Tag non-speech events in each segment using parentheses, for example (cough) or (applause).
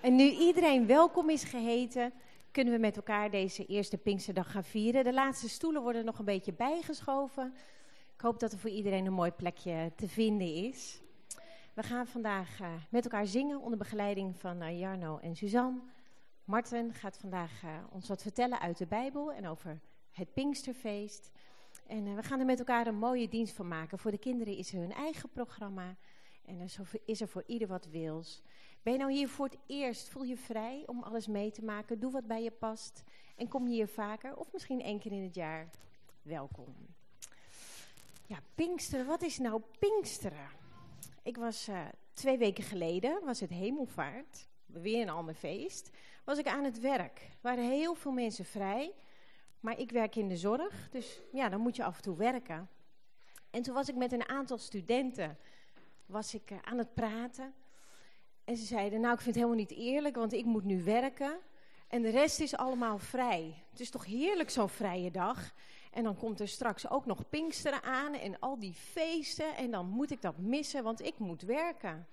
En nu iedereen welkom is geheten, kunnen we met elkaar deze eerste Pinksterdag gaan vieren. De laatste stoelen worden nog een beetje bijgeschoven. Ik hoop dat er voor iedereen een mooi plekje te vinden is. We gaan vandaag uh, met elkaar zingen onder begeleiding van uh, Jarno en Suzanne. Marten gaat vandaag uh, ons wat vertellen uit de Bijbel en over het Pinksterfeest. En we gaan er met elkaar een mooie dienst van maken. Voor de kinderen is er hun eigen programma. En er is er voor ieder wat wils. Ben je nou hier voor het eerst? Voel je vrij om alles mee te maken? Doe wat bij je past. En kom je hier vaker of misschien één keer in het jaar? Welkom. Ja, Pinksteren. Wat is nou Pinksteren? Ik was uh, twee weken geleden, was het hemelvaart. Weer een ander feest. Was ik aan het werk. Er waren heel veel mensen vrij. Maar ik werk in de zorg. Dus ja, dan moet je af en toe werken. En toen was ik met een aantal studenten was ik, uh, aan het praten. En ze zeiden, nou ik vind het helemaal niet eerlijk, want ik moet nu werken. En de rest is allemaal vrij. Het is toch heerlijk zo'n vrije dag. En dan komt er straks ook nog Pinksteren aan en al die feesten. En dan moet ik dat missen, want ik moet werken.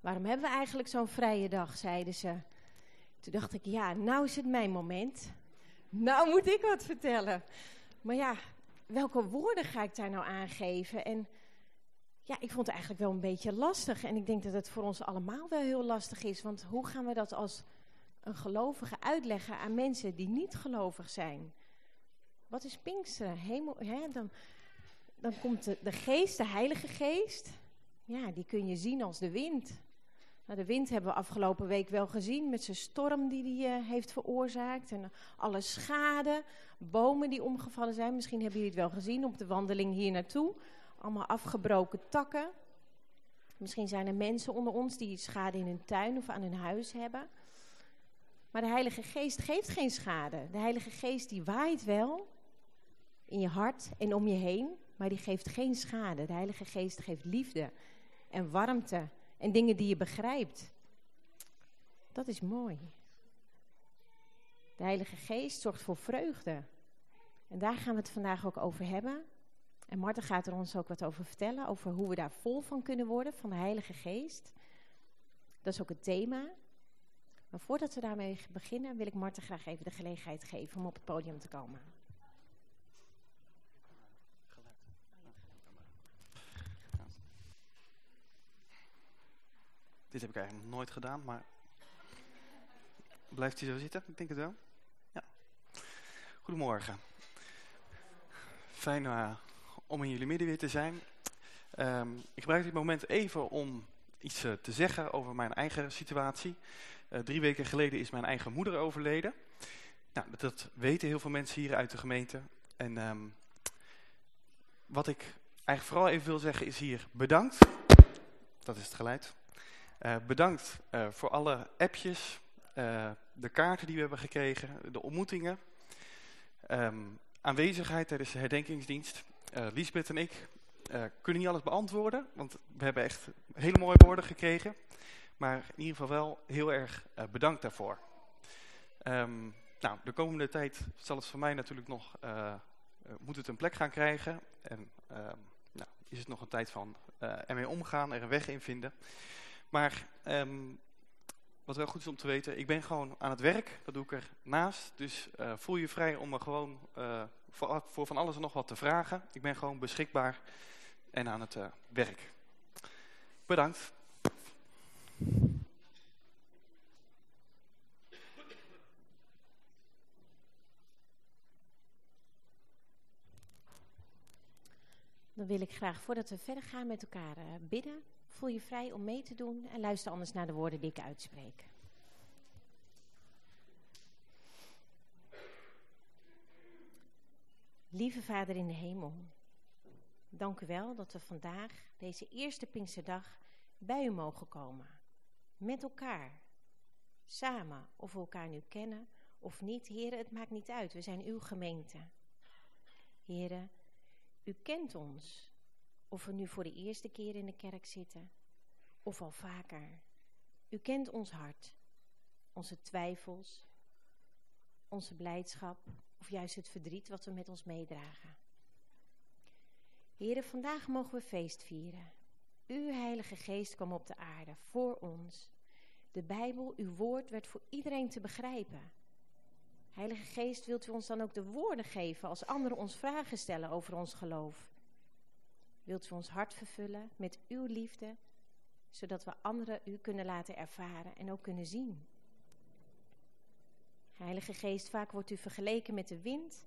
Waarom hebben we eigenlijk zo'n vrije dag, zeiden ze. Toen dacht ik, ja, nou is het mijn moment. Nou moet ik wat vertellen. Maar ja, welke woorden ga ik daar nou aangeven? En ja, ik vond het eigenlijk wel een beetje lastig. En ik denk dat het voor ons allemaal wel heel lastig is. Want hoe gaan we dat als een gelovige uitleggen aan mensen die niet gelovig zijn? Wat is Pinksteren? Hemel, hè? Dan, dan komt de, de geest, de heilige geest. Ja, die kun je zien als de wind. Nou, de wind hebben we afgelopen week wel gezien met zijn storm die hij uh, heeft veroorzaakt. En alle schade, bomen die omgevallen zijn. Misschien hebben jullie het wel gezien op de wandeling hier naartoe allemaal afgebroken takken. Misschien zijn er mensen onder ons die schade in hun tuin of aan hun huis hebben. Maar de Heilige Geest geeft geen schade. De Heilige Geest die waait wel in je hart en om je heen, maar die geeft geen schade. De Heilige Geest geeft liefde en warmte en dingen die je begrijpt. Dat is mooi. De Heilige Geest zorgt voor vreugde. En daar gaan we het vandaag ook over hebben. En Marten gaat er ons ook wat over vertellen, over hoe we daar vol van kunnen worden, van de Heilige Geest. Dat is ook het thema. Maar voordat we daarmee beginnen, wil ik Marten graag even de gelegenheid geven om op het podium te komen. Dit heb ik eigenlijk nooit gedaan, maar blijft hij zo zitten? Ik denk het wel. Ja. Goedemorgen. Fijn uh, om in jullie midden weer te zijn. Um, ik gebruik dit moment even om iets uh, te zeggen over mijn eigen situatie. Uh, drie weken geleden is mijn eigen moeder overleden. Nou, dat, weten heel veel mensen hier uit de gemeente. En um, wat ik eigenlijk vooral even wil zeggen is hier bedankt. Dat is het geluid. Uh, bedankt voor alle appjes, de kaarten die we hebben gekregen, de ontmoetingen. Um, aanwezigheid tijdens de herdenkingsdienst. Uh, Liesbeth en ik uh, kunnen niet alles beantwoorden, want we hebben echt hele mooie woorden gekregen. Maar in ieder geval wel heel erg uh, bedankt daarvoor. Um, nou, de komende tijd zal het voor mij natuurlijk nog, moet het een plek gaan krijgen. En nou, is het nog een tijd van ermee omgaan, er een weg in vinden. Maar um, wat wel goed is om te weten, ik ben gewoon aan het werk. Dat doe ik ernaast. Dus voel je vrij om me gewoon voor, van alles en nog wat te vragen. Ik ben gewoon beschikbaar en aan het uh, werk. Bedankt. Dan wil ik graag, voordat we verder gaan met elkaar uh, bidden, voel je vrij om mee te doen en luister anders naar de woorden die ik uitspreek. Lieve Vader in de hemel, dank u wel dat we vandaag, deze eerste Pinksterdag, bij u mogen komen. Met elkaar, samen, of we elkaar nu kennen of niet. Heren, het maakt niet uit, we zijn uw gemeente. Heren, u kent ons, of we nu voor de eerste keer in de kerk zitten, of al vaker. U kent ons hart, onze twijfels, onze blijdschap, of juist het verdriet wat we met ons meedragen. Heren, vandaag mogen we feest vieren. Uw Heilige Geest kwam op de aarde voor ons. De Bijbel, uw woord, werd voor iedereen te begrijpen. Heilige Geest, wilt u ons dan ook de woorden geven als anderen ons vragen stellen over ons geloof? Wilt u ons hart vervullen met uw liefde, zodat we anderen u kunnen laten ervaren en ook kunnen zien? Heilige Geest, vaak wordt u vergeleken met de wind.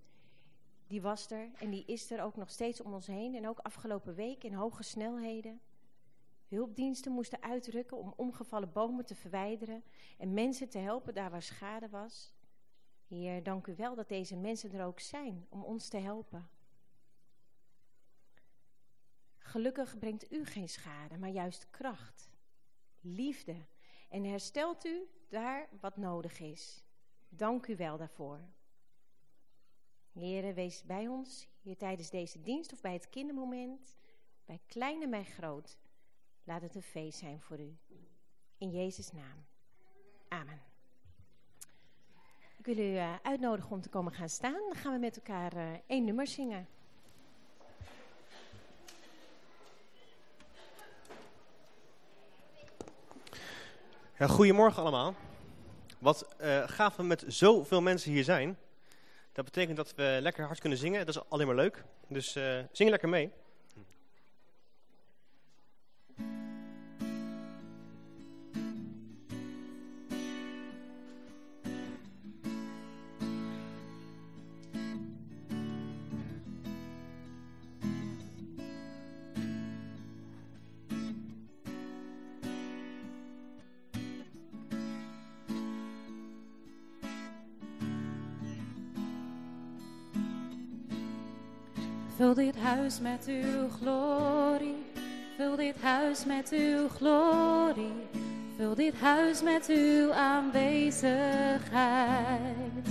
Die was er en die is er ook nog steeds om ons heen en ook afgelopen week in hoge snelheden. Hulpdiensten moesten uitrukken om omgevallen bomen te verwijderen en mensen te helpen daar waar schade was. Heer, dank u wel dat deze mensen er ook zijn om ons te helpen. Gelukkig brengt u geen schade, maar juist kracht, liefde en herstelt u daar wat nodig is. Dank u wel daarvoor. Heren, wees bij ons hier tijdens deze dienst of bij het kindermoment, bij klein en bij groot. Laat het een feest zijn voor u. In Jezus' naam. Amen. Ik wil u uh, uitnodigen om te komen gaan staan. Dan gaan we met elkaar uh, één nummer zingen. Ja, goedemorgen allemaal. Wat uh, gaaf we met zoveel mensen hier zijn. Dat betekent dat we lekker hard kunnen zingen. Dat is alleen maar leuk. Dus zing lekker mee. Dit huis met uw glorie. Vul dit huis met uw glorie. Vul dit huis met uw aanwezigheid.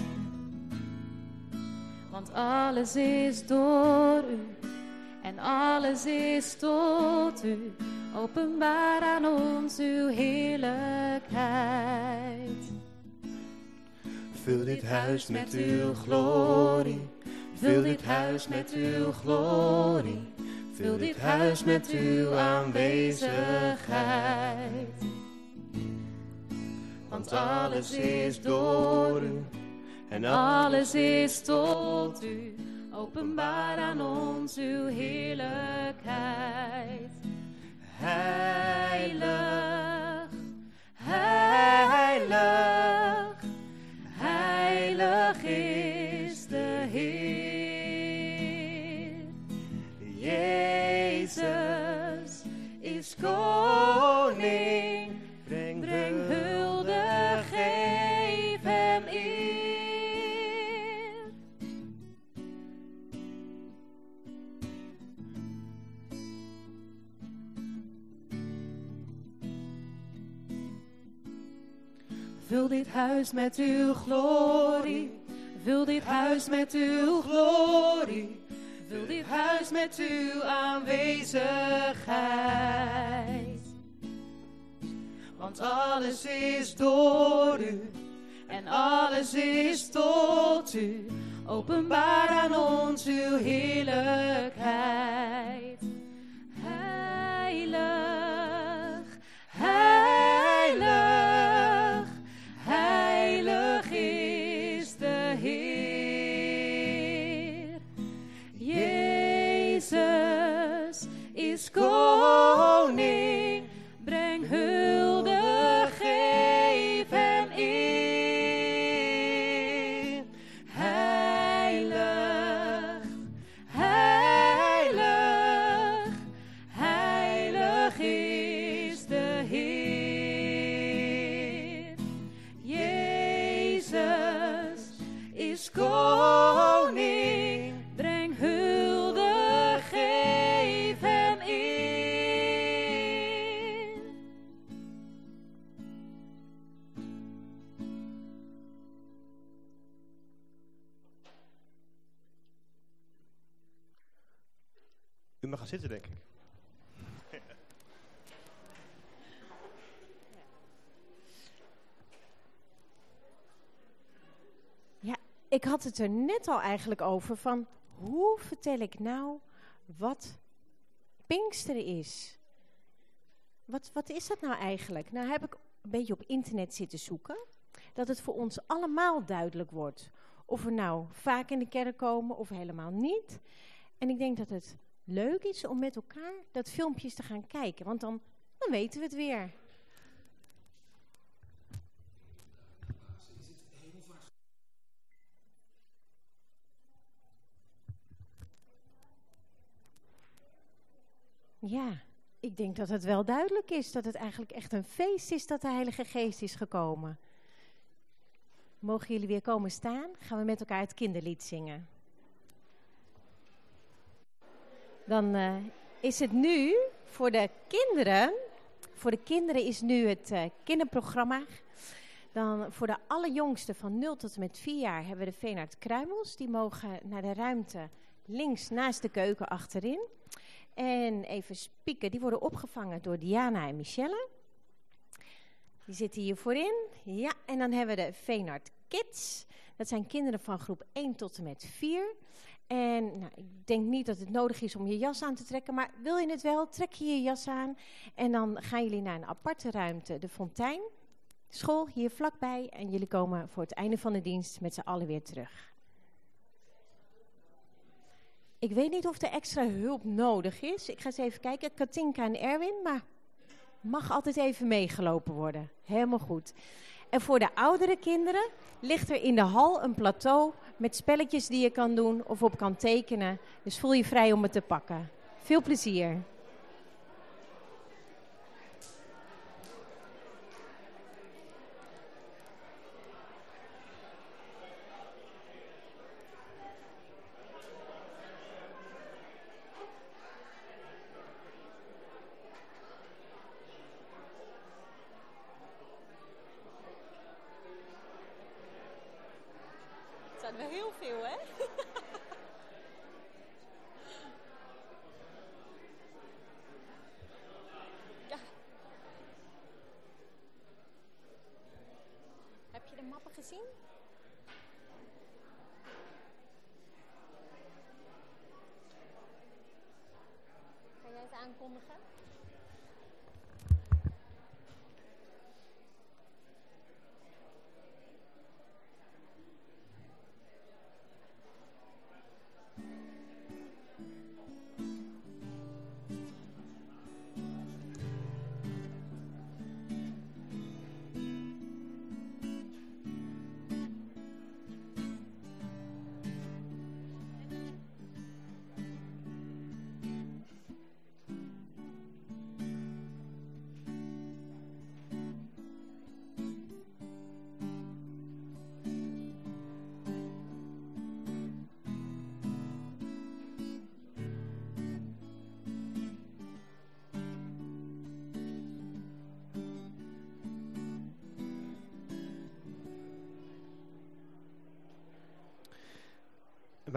Want alles is door u en alles is tot u. Openbaar aan ons uw heerlijkheid. Vul dit huis met uw glorie. Vul dit huis met uw glorie. Vul dit huis met uw aanwezigheid. Want alles is door u en alles is tot u. Openbaar aan ons uw heerlijkheid. Heilig, dit huis met uw glorie. Vul dit huis met uw glorie. Vul dit huis met uw aanwezigheid. Want alles is door u en alles is tot u. Openbaar aan ons uw heerlijkheid. Gaan zitten, denk ik. Ik had het er net al eigenlijk over van hoe vertel ik nou wat Pinksteren is? Wat, wat is dat nou eigenlijk? Nou heb ik een beetje op internet zitten zoeken, dat het voor ons allemaal duidelijk wordt. Of we nou vaak in de kerk komen of helemaal niet. En ik denk dat het leuk is om met elkaar dat filmpjes te gaan kijken. Want dan, dan weten we het weer. Ja, ik denk dat het wel duidelijk is dat het eigenlijk echt een feest is dat de Heilige Geest is gekomen. Mogen jullie weer komen staan? Gaan we met elkaar het kinderlied zingen. Dan uh, is het nu voor de kinderen. Voor de kinderen is nu het uh, kinderprogramma. Dan voor de allerjongste van 0 tot en met 4 jaar hebben we de Veenaard Kruimels. Die mogen naar de ruimte links naast de keuken achterin. En even spieken, die worden opgevangen door Diana en Michelle. Die zitten hier voorin. Ja, en dan hebben we de Veenart Kids. Dat zijn kinderen van groep 1 tot en met 4. En nou, ik denk niet dat het nodig is om je jas aan te trekken, maar wil je het wel, trek je je jas aan. En dan gaan jullie naar een aparte ruimte, de fontein. School hier vlakbij en jullie komen voor het einde van de dienst met z'n allen weer terug. Ik weet niet of er extra hulp nodig is. Ik ga eens even kijken. Katinka en Erwin, maar mag altijd even meegelopen worden. Helemaal goed. En voor de oudere kinderen ligt er in de hal een plateau met spelletjes die je kan doen of op kan tekenen. Dus voel je vrij om het te pakken. Veel plezier.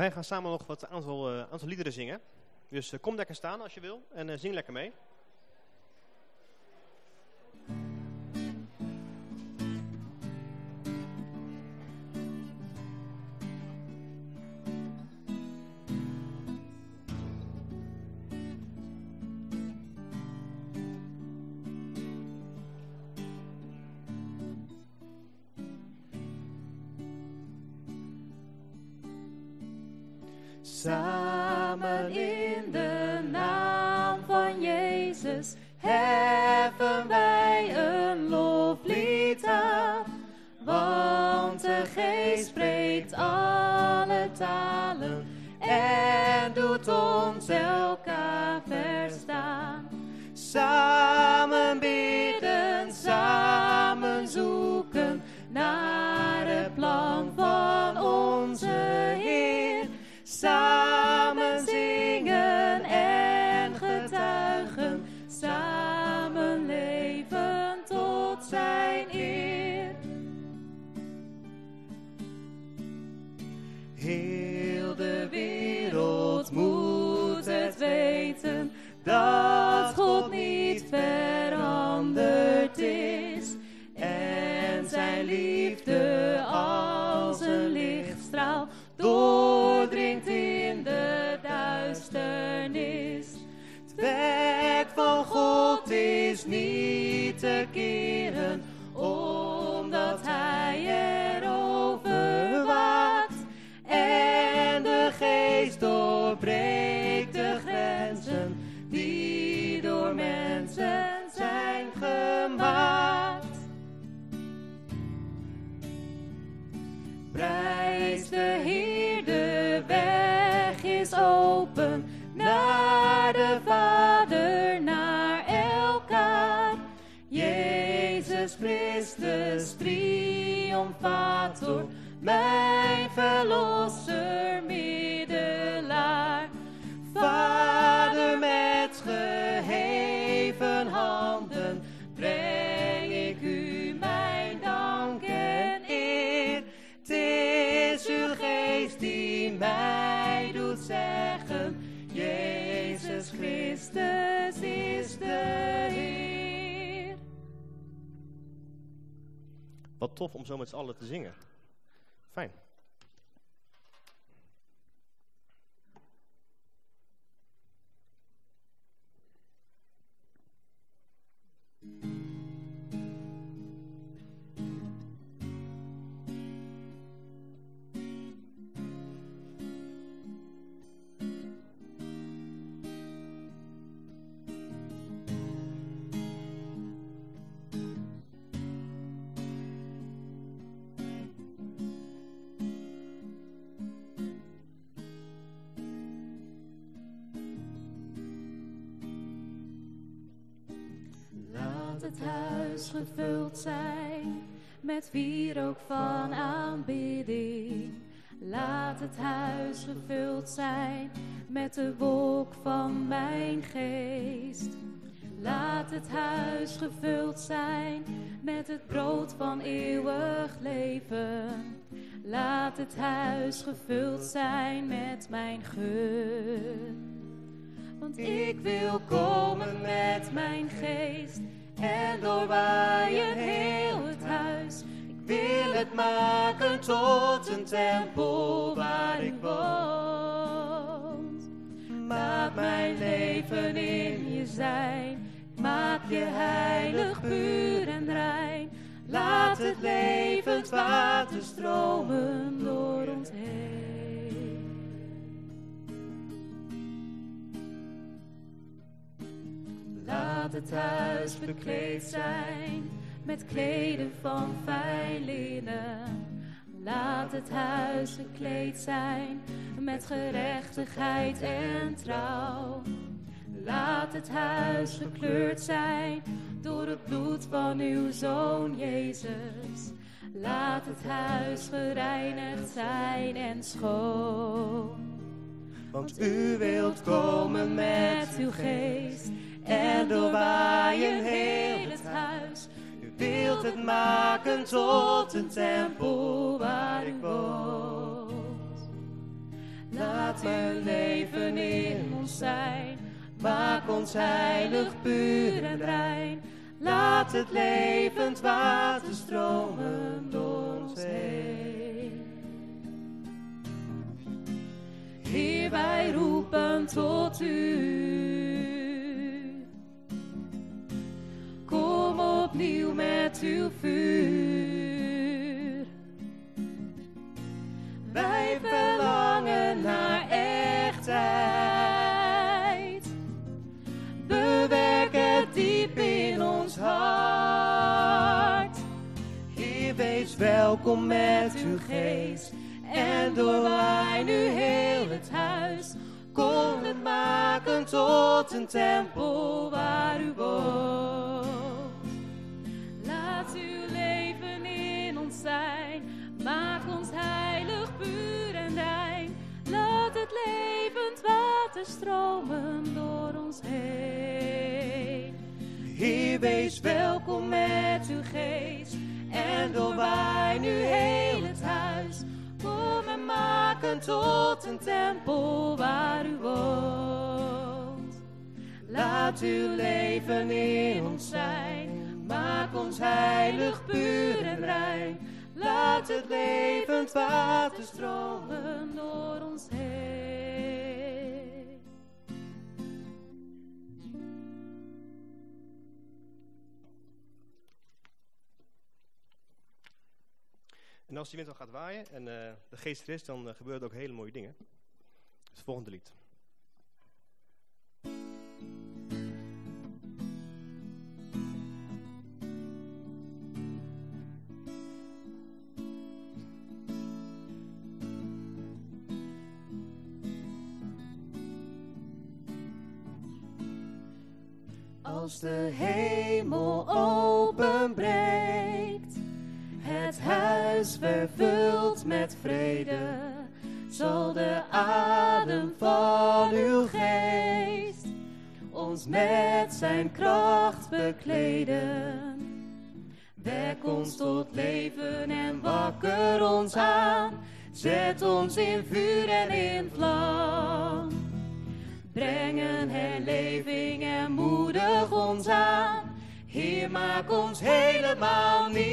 Wij gaan samen nog wat aantal, uh, aantal liederen zingen. Dus uh, kom lekker staan als je wil en uh, zing lekker mee. Samen in de naam van Jezus heffen wij een loflied aan. Want de geest spreekt alle talen en doet ons elkaar verstaan. Christus, triomfator, mijn verlosser, Wat tof om zo met z'n allen te zingen. Fijn. Het huis gevuld zijn met wierook van aanbidding. Laat het huis gevuld zijn met de wolk van mijn geest. Laat het huis gevuld zijn met het brood van eeuwig leven. Laat het huis gevuld zijn met mijn geur. Want ik wil komen met mijn geest en doorwaaien heel het huis. Ik wil het maken tot een tempel waar ik woon. Maak mijn leven in je zijn, maak je heilig, puur en rein. Laat het levend water stromen Laat het huis bekleed zijn met kleden van fijn linnen. Laat het huis gekleed zijn met gerechtigheid en trouw. Laat het huis gekleurd zijn door het bloed van uw Zoon Jezus. Laat het huis gereinigd zijn en schoon. Want u wilt komen met uw geest en doorwaaien heel het huis. U wilt het maken tot een tempel waar ik woon. Laat uw leven in ons zijn. Maak ons heilig, puur en rein. Laat het levend water stromen door ons heen. Heer, wij roepen tot u. Kom opnieuw met uw vuur. Wij verlangen naar echtheid. Bewerk het diep in ons hart. Hier wees welkom met uw geest. En doorwaai nu heel het huis. Kom het maken tot een tempel waar u woont. Laat leven in ons zijn. Maak ons heilig, puur en rein. Laat het levend water stromen door ons heen. Hier wees welkom met uw geest. En doorwaai nu heel het huis. Kom en maken tot een tempel waar u woont. Laat uw leven in ons zijn. Maak ons heilig, puur en rein. Laat het levend water stromen door ons heen. En als die wind dan gaat waaien en eh, de geest er is, dan eh, gebeuren er ook hele mooie dingen. Het volgende lied. Als de hemel openbreekt, het huis vervult met vrede, zal de adem van uw geest ons met zijn kracht bekleden. Wek ons tot leven en wakker ons aan, zet ons in vuur en in vlam. Breng een herleving en moedig ons aan. Heer, maak ons helemaal nieuw.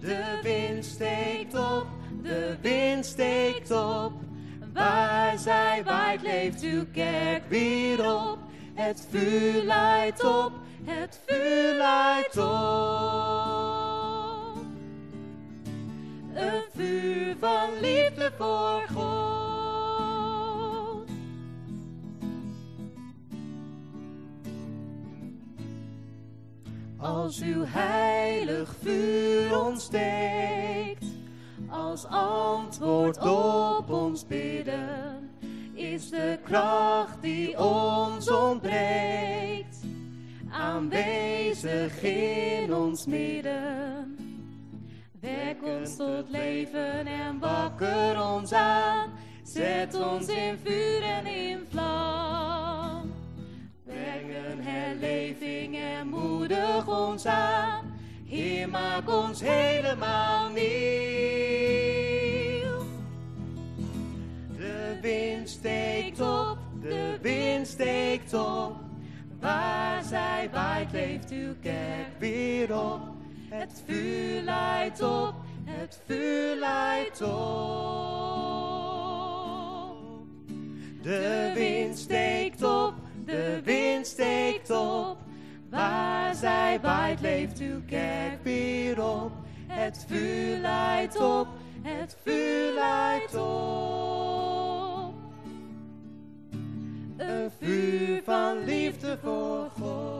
De wind steekt op, de wind steekt op. Waar zij waait, leeft uw kerk weer op. Het vuur leidt op, het vuur leidt op. Een vuur van liefde voor God. Als uw heilig vuur ontsteekt, als antwoord op ons bidden, is de kracht die ons ontbreekt, aanwezig in ons midden. Wek ons tot leven en wakker ons aan, zet ons in vuur en in vlam. Moedig ons aan. Heer, maak ons helemaal nieuw. De wind steekt op, de wind steekt op. Waar zij waait, leeft uw kerk weer op. Het vuur leidt op, het vuur leidt op. De wind steekt op, de wind steekt op. Waar zij waait, leeft uw kerk weer op. Het vuur leidt op, het vuur leidt op. Een vuur van liefde voor God.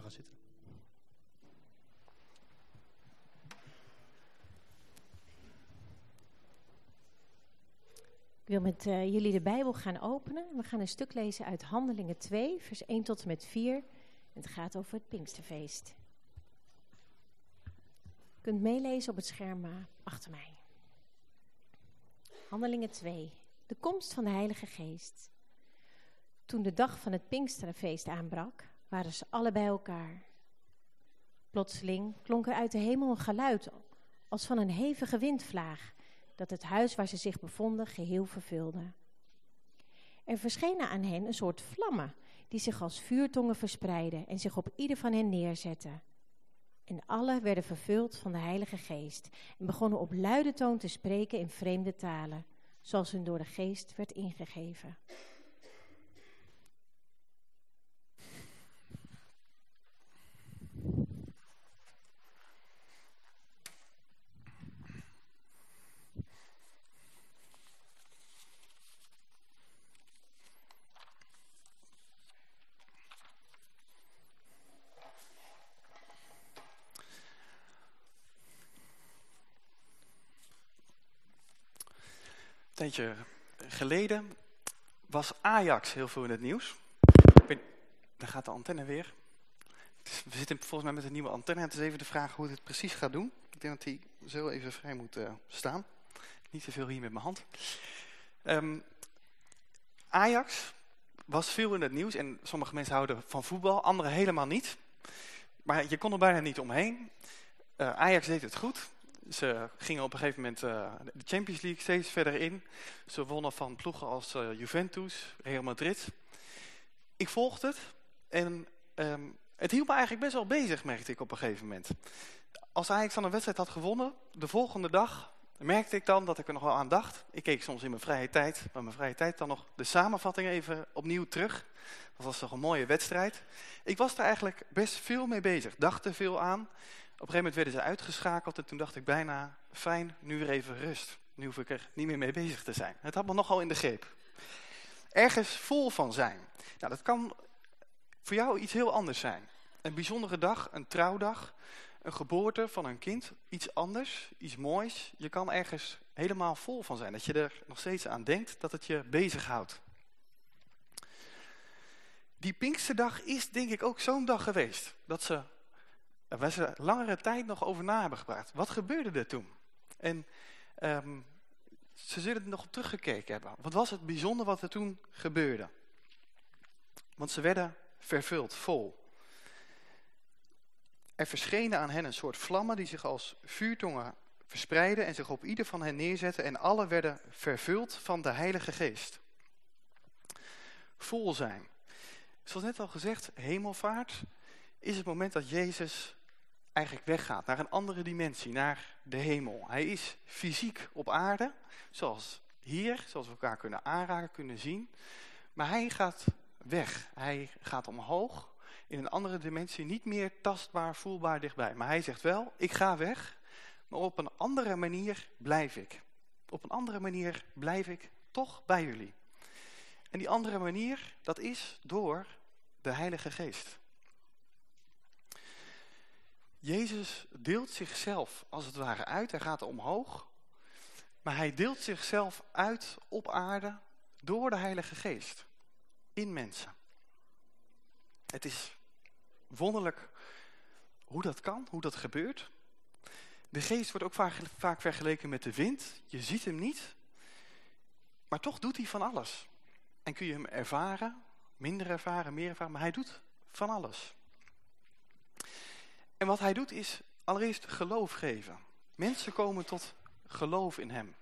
Gaan zitten. Ik wil met uh, jullie de Bijbel gaan openen. We gaan een stuk lezen uit Handelingen 2, vers 1 tot en met 4. Het gaat over het Pinksterfeest. Je kunt meelezen op het scherm uh, achter mij. Handelingen 2. De komst van de Heilige Geest. Toen de dag van het Pinksterfeest aanbrak, waren ze alle bij elkaar. Plotseling klonk er uit de hemel een geluid als van een hevige windvlaag dat het huis waar ze zich bevonden geheel vervulde. Er verschenen aan hen een soort vlammen die zich als vuurtongen verspreidden en zich op ieder van hen neerzetten. En alle werden vervuld van de Heilige Geest en begonnen op luide toon te spreken in vreemde talen, zoals hun door de Geest werd ingegeven. Tijdje geleden was Ajax heel veel in het nieuws. Daar gaat de antenne weer. We zitten volgens mij met een nieuwe antenne. Het is even de vraag hoe het precies gaat doen. Ik denk dat hij zo even vrij moet uh, staan. Niet te veel hier met mijn hand. Um, Ajax was veel in het nieuws. En sommige mensen houden van voetbal, anderen helemaal niet. Maar je kon er bijna niet omheen. Uh, Ajax deed het goed. Ze gingen op een gegeven moment uh, de Champions League steeds verder in. Ze wonnen van ploegen als uh, Juventus, Real Madrid. Ik volgde het en um, het hield me eigenlijk best wel bezig, merkte ik op een gegeven moment. Als Ajax dan een wedstrijd had gewonnen, de volgende dag merkte ik dan dat ik er nog wel aan dacht. Ik keek soms in mijn vrije tijd, maar mijn vrije tijd dan nog de samenvatting even opnieuw terug. Dat was toch een mooie wedstrijd. Ik was er eigenlijk best veel mee bezig, dacht er veel aan. Op een gegeven moment werden ze uitgeschakeld en toen dacht ik bijna, fijn, nu weer even rust. nu hoef ik er niet meer mee bezig te zijn. Het had me nogal in de greep. Ergens vol van zijn. Nou, dat kan voor jou iets heel anders zijn. Een bijzondere dag, een trouwdag, een geboorte van een kind, iets anders, iets moois. Je kan ergens helemaal vol van zijn. Dat je er nog steeds aan denkt, dat het je bezighoudt. Die Pinksterdag is denk ik ook zo'n dag geweest. Dat ze, waar ze langere tijd nog over na hebben gepraat. Wat gebeurde er toen? En um, ze zullen er nog op teruggekeken hebben. Wat was het bijzonder wat er toen gebeurde? Want ze werden vervuld, vol. Er verschenen aan hen een soort vlammen die zich als vuurtongen verspreidden en zich op ieder van hen neerzetten en alle werden vervuld van de Heilige Geest. Vol zijn. Zoals net al gezegd, hemelvaart is het moment dat Jezus eigenlijk weggaat naar een andere dimensie, naar de hemel. Hij is fysiek op aarde, zoals hier, zoals we elkaar kunnen aanraken, kunnen zien. Maar hij gaat weg, hij gaat omhoog in een andere dimensie, niet meer tastbaar, voelbaar dichtbij. Maar hij zegt wel, ik ga weg, maar op een andere manier blijf ik. Op een andere manier blijf ik toch bij jullie. En die andere manier, dat is door de Heilige Geest. Jezus deelt zichzelf als het ware uit. Hij gaat omhoog. Maar hij deelt zichzelf uit op aarde door de Heilige Geest. In mensen. Het is wonderlijk hoe dat kan, hoe dat gebeurt. De geest wordt ook vaak, vergeleken met de wind. Je ziet hem niet. Maar toch doet hij van alles. En kun je hem ervaren, minder ervaren, meer ervaren. Maar hij doet van alles. En wat hij doet is allereerst geloof geven. Mensen komen tot geloof in hem.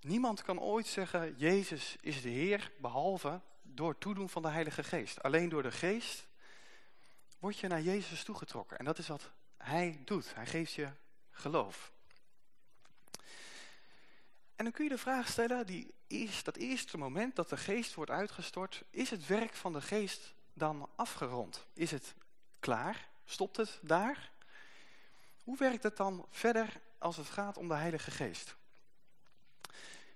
Niemand kan ooit zeggen, Jezus is de Heer, behalve door toedoen van de Heilige Geest. Alleen door de Geest word je naar Jezus toegetrokken. En dat is wat hij doet. Hij geeft je geloof. En dan kun je de vraag stellen, die is, dat eerste moment dat de geest wordt uitgestort, is het werk van de geest dan afgerond? Is het klaar? Stopt het daar? Hoe werkt het dan verder als het gaat om de Heilige Geest?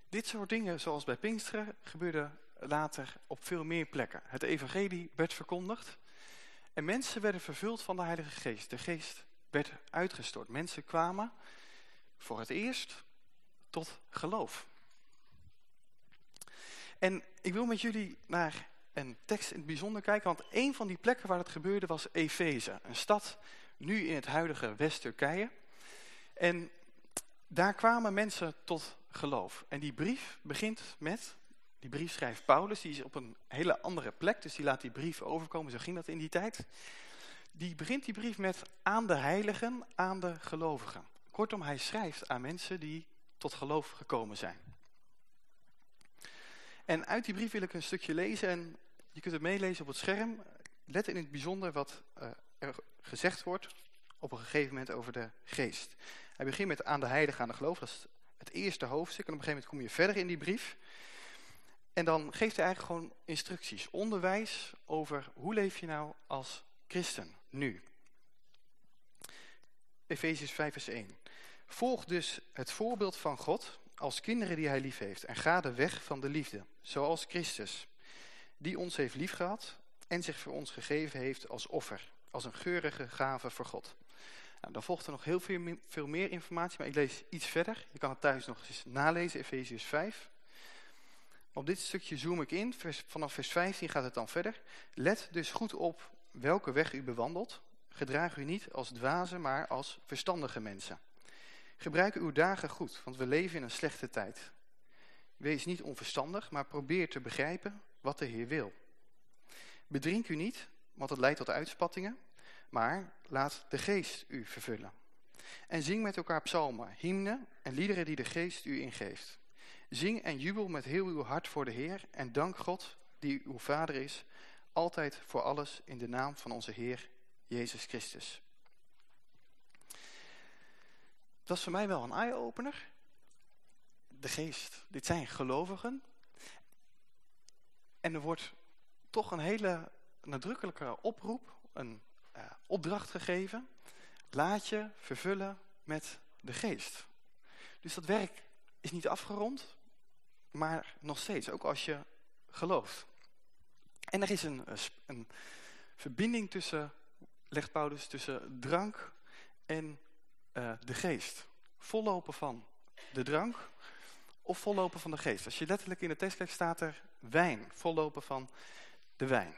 Dit soort dingen, zoals bij Pinksteren, gebeurde later op veel meer plekken. Het evangelie werd verkondigd en mensen werden vervuld van de Heilige Geest. De Geest werd uitgestort. Mensen kwamen voor het eerst tot geloof. En ik wil met jullie naar een tekst in het bijzonder kijken, want een van die plekken waar het gebeurde was Efeze. Een stad nu in het huidige West-Turkije. En daar kwamen mensen tot geloof. En die brief begint met, die brief schrijft Paulus, die is op een hele andere plek, dus die laat die brief overkomen, zo ging dat in die tijd. Die begint die brief met aan de heiligen, aan de gelovigen. Kortom, hij schrijft aan mensen die tot geloof gekomen zijn. En uit die brief wil ik een stukje lezen en je kunt het meelezen op het scherm. Let in het bijzonder wat uh, er gezegd wordt op een gegeven moment over de geest. Hij begint met aan de heilige, aan de geloof. Dat is het eerste hoofdstuk. En op een gegeven moment kom je verder in die brief. En dan geeft hij eigenlijk gewoon instructies. Onderwijs over hoe leef je nou als christen nu. Efeziërs 5 vers 1. Volg dus het voorbeeld van God als kinderen die hij lief heeft. En ga de weg van de liefde, zoals Christus die ons heeft liefgehad en zich voor ons gegeven heeft als offer, als een geurige gave voor God. Nou, dan volgt er nog heel veel, veel meer informatie, maar ik lees iets verder. Je kan het thuis nog eens nalezen, Efeziërs 5. Op dit stukje zoom ik in, vanaf vers 15 gaat het dan verder. Let dus goed op welke weg u bewandelt. Gedraag u niet als dwazen, maar als verstandige mensen. Gebruik uw dagen goed, want we leven in een slechte tijd. Wees niet onverstandig, maar probeer te begrijpen wat de Heer wil. Bedrink u niet, want het leidt tot uitspattingen, maar laat de geest u vervullen. En zing met elkaar psalmen, hymnen en liederen die de geest u ingeeft. Zing en jubel met heel uw hart voor de Heer en dank God, die uw Vader is, altijd voor alles in de naam van onze Heer Jezus Christus. Dat was voor mij wel een eye-opener. De geest, dit zijn gelovigen en er wordt toch een hele nadrukkelijke oproep, een uh, opdracht gegeven. Laat je vervullen met de geest. Dus dat werk is niet afgerond, maar nog steeds, ook als je gelooft. En er is een, een verbinding tussen, legt Paulus, tussen drank en uh, de geest. Vollopen van de drank of vollopen van de geest. Als je letterlijk in de tekst kijkt staat er wijn, vollopen van de wijn.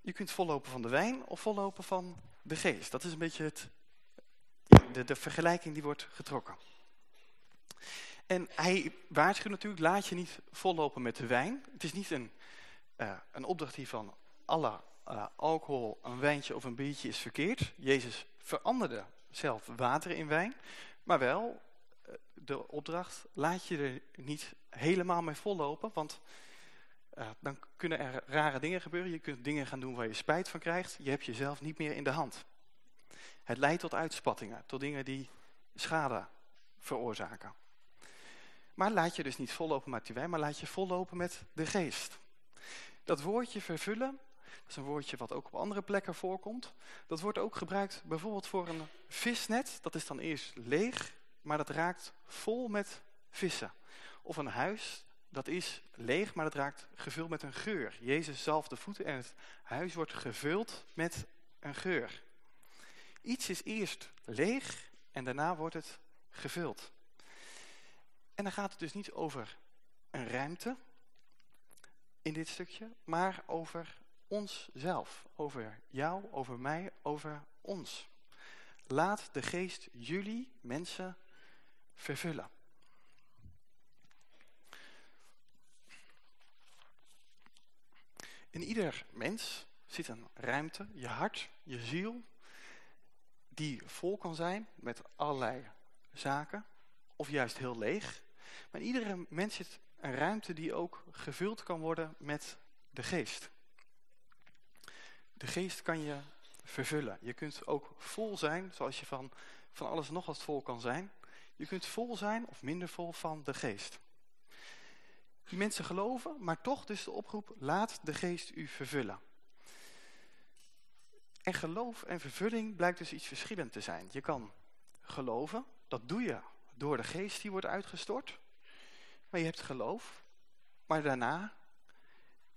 Je kunt vollopen van de wijn of vollopen van de geest. Dat is een beetje het, de, de vergelijking die wordt getrokken. En hij waarschuwt natuurlijk, laat je niet vollopen met de wijn. Het is niet een, uh, een opdracht die van alle uh, alcohol, een wijntje of een biertje is verkeerd. Jezus veranderde zelf water in wijn. Maar wel de opdracht, laat je er niet helemaal mee vollopen. Want dan kunnen er rare dingen gebeuren. Je kunt dingen gaan doen waar je spijt van krijgt. Je hebt jezelf niet meer in de hand. Het leidt tot uitspattingen, tot dingen die schade veroorzaken. Maar laat je dus niet vollopen met die wijn, maar laat je vollopen met de geest. Dat woordje vervullen, dat is een woordje wat ook op andere plekken voorkomt. Dat wordt ook gebruikt bijvoorbeeld voor een visnet. Dat is dan eerst leeg, maar dat raakt vol met vissen. Of een huis, dat is leeg, maar dat raakt gevuld met een geur. Jezus zalft de voeten en het huis wordt gevuld met een geur. Iets is eerst leeg en daarna wordt het gevuld. En dan gaat het dus niet over een ruimte in dit stukje, maar over onszelf. Over jou, over mij, over ons. Laat de geest jullie, mensen, vervullen. In ieder mens zit een ruimte, je hart, je ziel, die vol kan zijn met allerlei zaken, of juist heel leeg. Maar in iedere mens zit een ruimte die ook gevuld kan worden met de geest. De geest kan je vervullen. Je kunt ook vol zijn, zoals je van, van alles nog wat vol kan zijn. Je kunt vol zijn of minder vol van de geest. Die mensen geloven, maar toch dus de oproep, laat de geest u vervullen. En geloof en vervulling blijkt dus iets verschillend te zijn. Je kan geloven, dat doe je door de geest die wordt uitgestort. Maar je hebt geloof. Maar daarna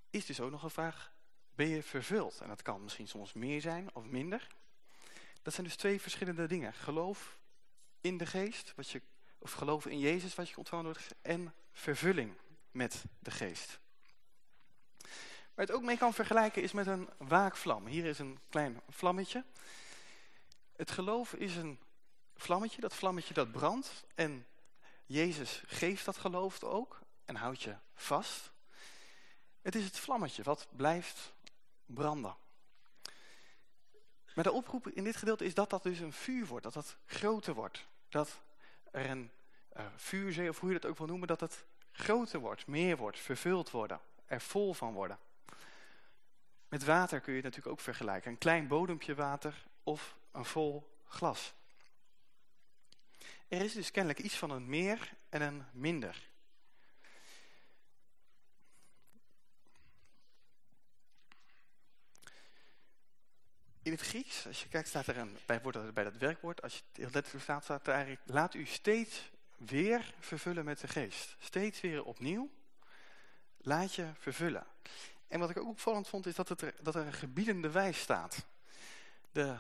is dus ook nog een vraag, ben je vervuld? En dat kan misschien soms meer zijn of minder. Dat zijn dus twee verschillende dingen. Geloof in de geest, wat je, of geloof in Jezus wat je ontvangen door en vervulling met de geest. Waar het ook mee kan vergelijken is met een waakvlam. Hier is een klein vlammetje. Het geloof is een vlammetje, dat vlammetje dat brandt. En Jezus geeft dat geloof ook en houdt je vast. Het is het vlammetje wat blijft branden. Maar de oproep in dit gedeelte is dat dat dus een vuur wordt, dat dat groter wordt. Dat er een uh, vuurzee, of hoe je dat ook wil noemen, dat het groter wordt, meer wordt, vervuld worden, er vol van worden. Met water kun je het natuurlijk ook vergelijken. Een klein bodempje water of een vol glas. Er is dus kennelijk iets van een meer en een minder. In het Grieks, als je kijkt, staat er een, bij, bij dat werkwoord, als je het heel letterlijk staat, staat er eigenlijk, laat u steeds weer vervullen met de geest. Steeds weer opnieuw, laat je vervullen. En wat ik ook opvallend vond, is dat, het er, dat er een gebiedende wijs staat. De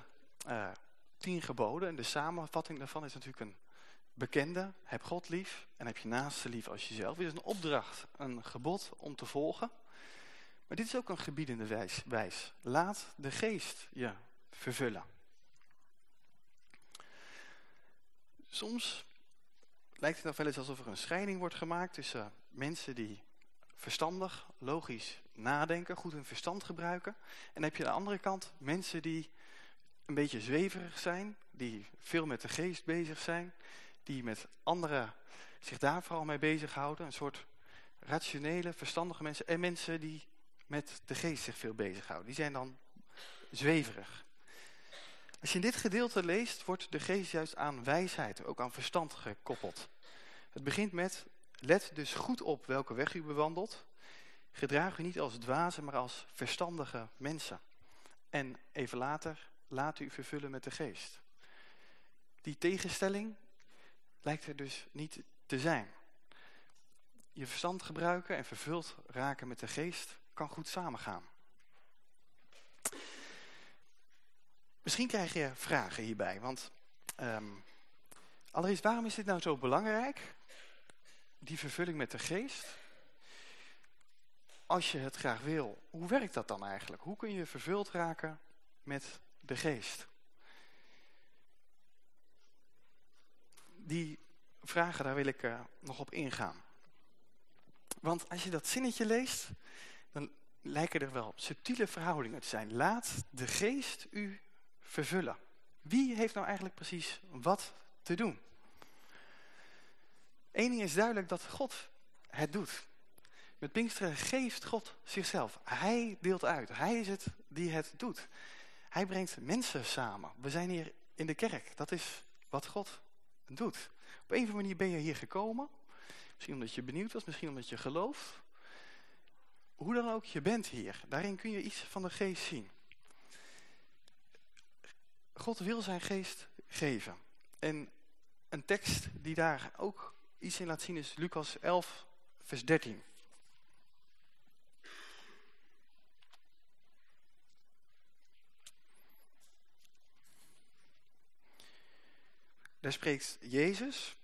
uh, tien geboden en de samenvatting daarvan is natuurlijk een bekende, heb God lief en heb je naaste lief als jezelf. Dit is een opdracht, een gebod om te volgen. Maar dit is ook een gebiedende wijs. wijs. Laat de geest je vervullen. Soms lijkt het nog wel eens alsof er een scheiding wordt gemaakt tussen mensen die verstandig, logisch nadenken, goed hun verstand gebruiken. En dan heb je aan de andere kant mensen die een beetje zweverig zijn, die veel met de geest bezig zijn, die met anderen zich daar vooral mee bezighouden. Een soort rationele, verstandige mensen. En mensen die met de geest zich veel bezighouden. Die zijn dan zweverig. Als je in dit gedeelte leest, wordt de geest juist aan wijsheid, ook aan verstand gekoppeld. Het begint met, let dus goed op welke weg u bewandelt. Gedraag u niet als dwazen, maar als verstandige mensen. En even later, laat u vervullen met de geest. Die tegenstelling lijkt er dus niet te zijn. Je verstand gebruiken en vervuld raken met de geest kan goed samengaan. Misschien krijg je vragen hierbij, want um, allereerst, waarom is dit nou zo belangrijk? Die vervulling met de geest. Als je het graag wil, hoe werkt dat dan eigenlijk? Hoe kun je vervuld raken met de geest? Die vragen, daar wil ik uh, nog op ingaan. Want als je dat zinnetje leest, dan lijken er wel subtiele verhoudingen te zijn. Laat de geest u vervullen. Wie heeft nou eigenlijk precies wat te doen? Eén ding is duidelijk dat God het doet. Met Pinksteren geeft God zichzelf. Hij deelt uit. Hij is het die het doet. Hij brengt mensen samen. We zijn hier in de kerk. Dat is wat God doet. Op een of andere manier ben je hier gekomen. Misschien omdat je benieuwd was, misschien omdat je gelooft. Hoe dan ook, je bent hier. Daarin kun je iets van de geest zien. God wil zijn geest geven. En een tekst die daar ook iets in laat zien is Lucas 11, vers 13. Daar spreekt Jezus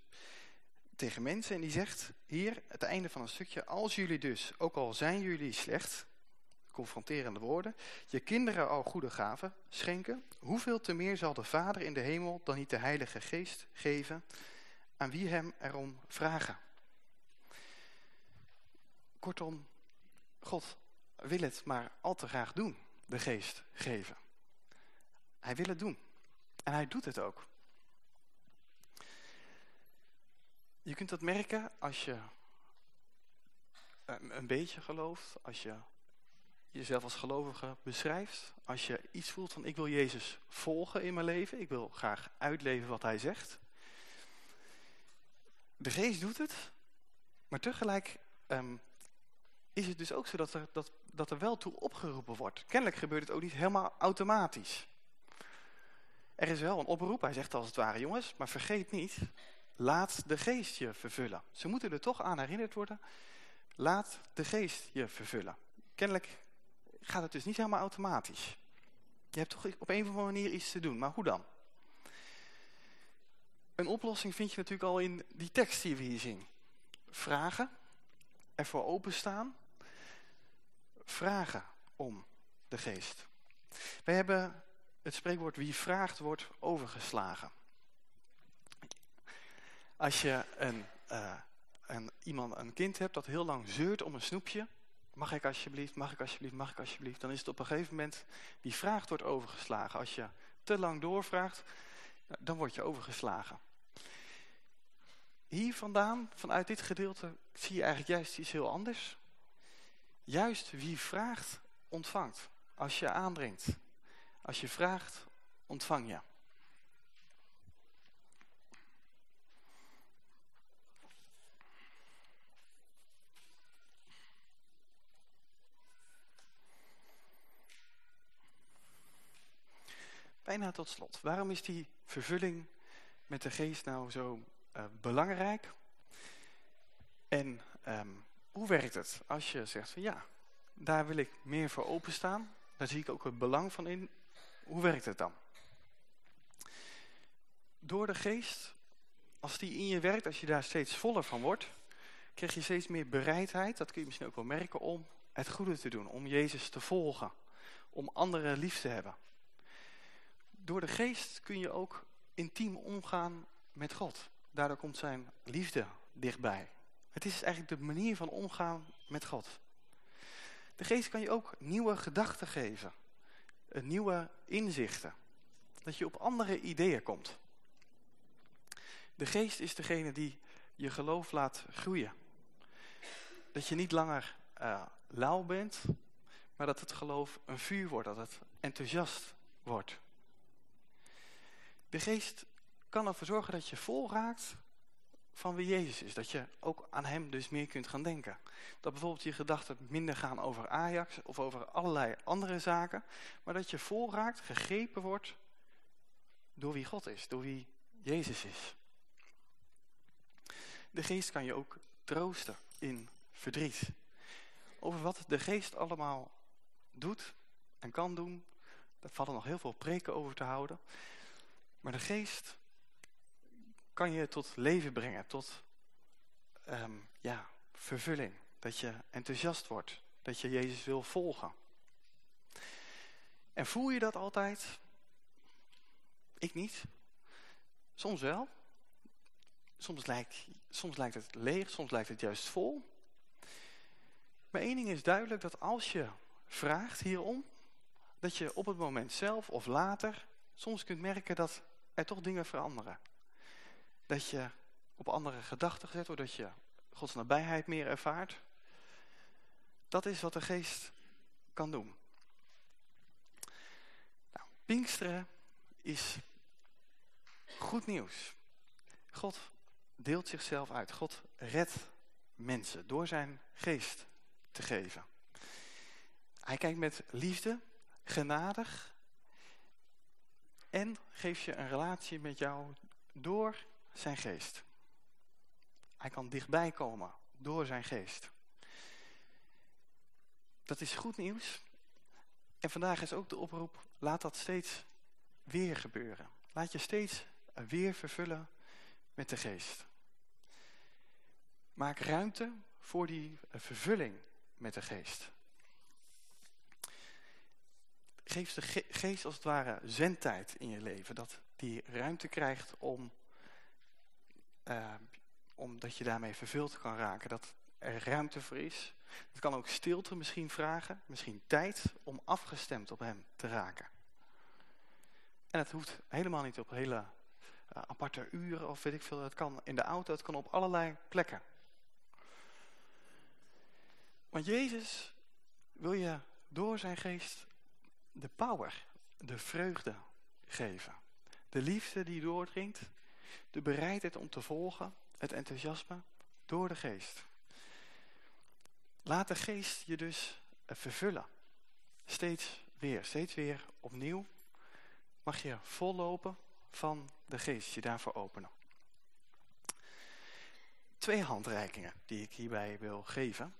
tegen mensen en die zegt hier, het einde van een stukje, als jullie dus, ook al zijn jullie slecht, confronterende woorden, je kinderen al goede gaven schenken, hoeveel te meer zal de Vader in de hemel dan niet de Heilige Geest geven aan wie hem erom vragen? Kortom, God wil het maar al te graag doen, de geest geven. Hij wil het doen. En hij doet het ook. Je kunt dat merken als je een beetje gelooft, als je jezelf als gelovige beschrijft. Als je iets voelt van ik wil Jezus volgen in mijn leven. Ik wil graag uitleven wat hij zegt. De geest doet het. Maar tegelijk um, is het dus ook zo dat dat, dat er wel toe opgeroepen wordt. Kennelijk gebeurt het ook niet helemaal automatisch. Er is wel een oproep. Hij zegt als het ware jongens. Maar vergeet niet. Laat de geest je vervullen. Ze moeten er toch aan herinnerd worden. Laat de geest je vervullen. Kennelijk gaat het dus niet helemaal automatisch. Je hebt toch op een of andere manier iets te doen. Maar hoe dan? Een oplossing vind je natuurlijk al in die tekst die we hier zien. Vragen, ervoor openstaan, vragen om de geest. Wij hebben het spreekwoord wie vraagt wordt overgeslagen. Als je een, uh, een, iemand, een kind hebt dat heel lang zeurt om een snoepje, mag ik alsjeblieft, mag ik alsjeblieft, mag ik alsjeblieft. Dan is het op een gegeven moment, die vraag wordt overgeslagen. Als je te lang doorvraagt, dan word je overgeslagen. Hier vandaan, vanuit dit gedeelte, zie je eigenlijk juist iets heel anders. Juist wie vraagt, ontvangt. Als je aandringt. Als je vraagt, ontvang je. Bijna tot slot. Waarom is die vervulling met de geest nou zo uh, belangrijk? En um, hoe werkt het als je zegt van ja, daar wil ik meer voor openstaan. Daar zie ik ook het belang van in. Hoe werkt het dan? Door de geest, als die in je werkt, als je daar steeds voller van wordt, krijg je steeds meer bereidheid, dat kun je misschien ook wel merken, om het goede te doen. Om Jezus te volgen. Om anderen lief te hebben door de geest kun je ook intiem omgaan met God. Daardoor komt zijn liefde dichtbij. Het is eigenlijk de manier van omgaan met God. De geest kan je ook nieuwe gedachten geven. Nieuwe inzichten. Dat je op andere ideeën komt. De geest is degene die je geloof laat groeien. Dat je niet langer uh, lauw bent, maar dat het geloof een vuur wordt, dat het enthousiast wordt. De geest kan ervoor zorgen dat je vol raakt van wie Jezus is. Dat je ook aan hem dus meer kunt gaan denken. Dat bijvoorbeeld je gedachten minder gaan over Ajax of over allerlei andere zaken. Maar dat je vol raakt, gegrepen wordt door wie God is, door wie Jezus is. De geest kan je ook troosten in verdriet. Over wat de geest allemaal doet en kan doen, daar vallen nog heel veel preken over te houden. Maar de geest kan je tot leven brengen, tot ehm, ja, vervulling. Dat je enthousiast wordt, dat je Jezus wil volgen. En voel je dat altijd? Ik niet. Soms wel. Soms lijkt, soms lijkt het leeg, soms lijkt het juist vol. Maar één ding is duidelijk, dat als je vraagt hierom, dat je op het moment zelf of later soms kunt merken dat er toch dingen veranderen. Dat je op andere gedachten gezet wordt, dat je Gods nabijheid meer ervaart. Dat is wat de geest kan doen. Nou, Pinksteren is goed nieuws. God deelt zichzelf uit. God redt mensen door zijn geest te geven. Hij kijkt met liefde, genadig en geeft je een relatie met jou door zijn geest. Hij kan dichtbij komen door zijn geest. Dat is goed nieuws. En vandaag is ook de oproep, laat dat steeds weer gebeuren. Laat je steeds weer vervullen met de geest. Maak ruimte voor die vervulling met de geest. Geef de geest als het ware zendtijd in je leven. Dat die ruimte krijgt om, uh, omdat je daarmee vervuld kan raken. Dat er ruimte voor is. Het kan ook stilte misschien vragen. Misschien tijd om afgestemd op hem te raken. En het hoeft helemaal niet op hele uh, aparte uren of weet ik veel. Het kan in de auto, het kan op allerlei plekken. Want Jezus wil je door zijn geest de power, de vreugde geven. De liefde die doordringt, de bereidheid om te volgen, het enthousiasme door de geest. Laat de geest je dus vervullen. Steeds weer, steeds weer opnieuw mag je vollopen van de geest, je daarvoor openen. Twee handreikingen die ik hierbij wil geven.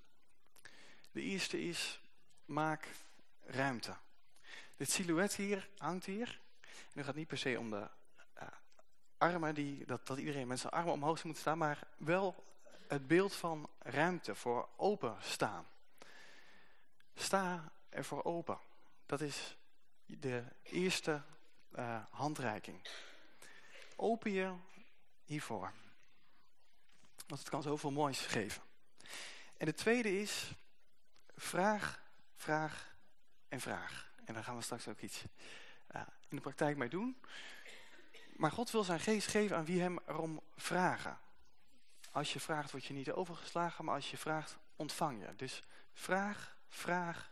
De eerste is, maak ruimte. Dit silhouet hier hangt hier. En het gaat niet per se om de uh, armen, die, dat, dat iedereen met zijn armen omhoog moet staan, maar wel het beeld van ruimte voor open staan. Sta ervoor open. Dat is de eerste uh, handreiking. Open je hiervoor. Want het kan zoveel moois geven. En de tweede is, vraag, vraag en vraag. En daar gaan we straks ook iets uh, in de praktijk mee doen. Maar God wil zijn geest geven aan wie hem erom vragen. Als je vraagt word je niet overgeslagen, maar als je vraagt ontvang je. Dus vraag, vraag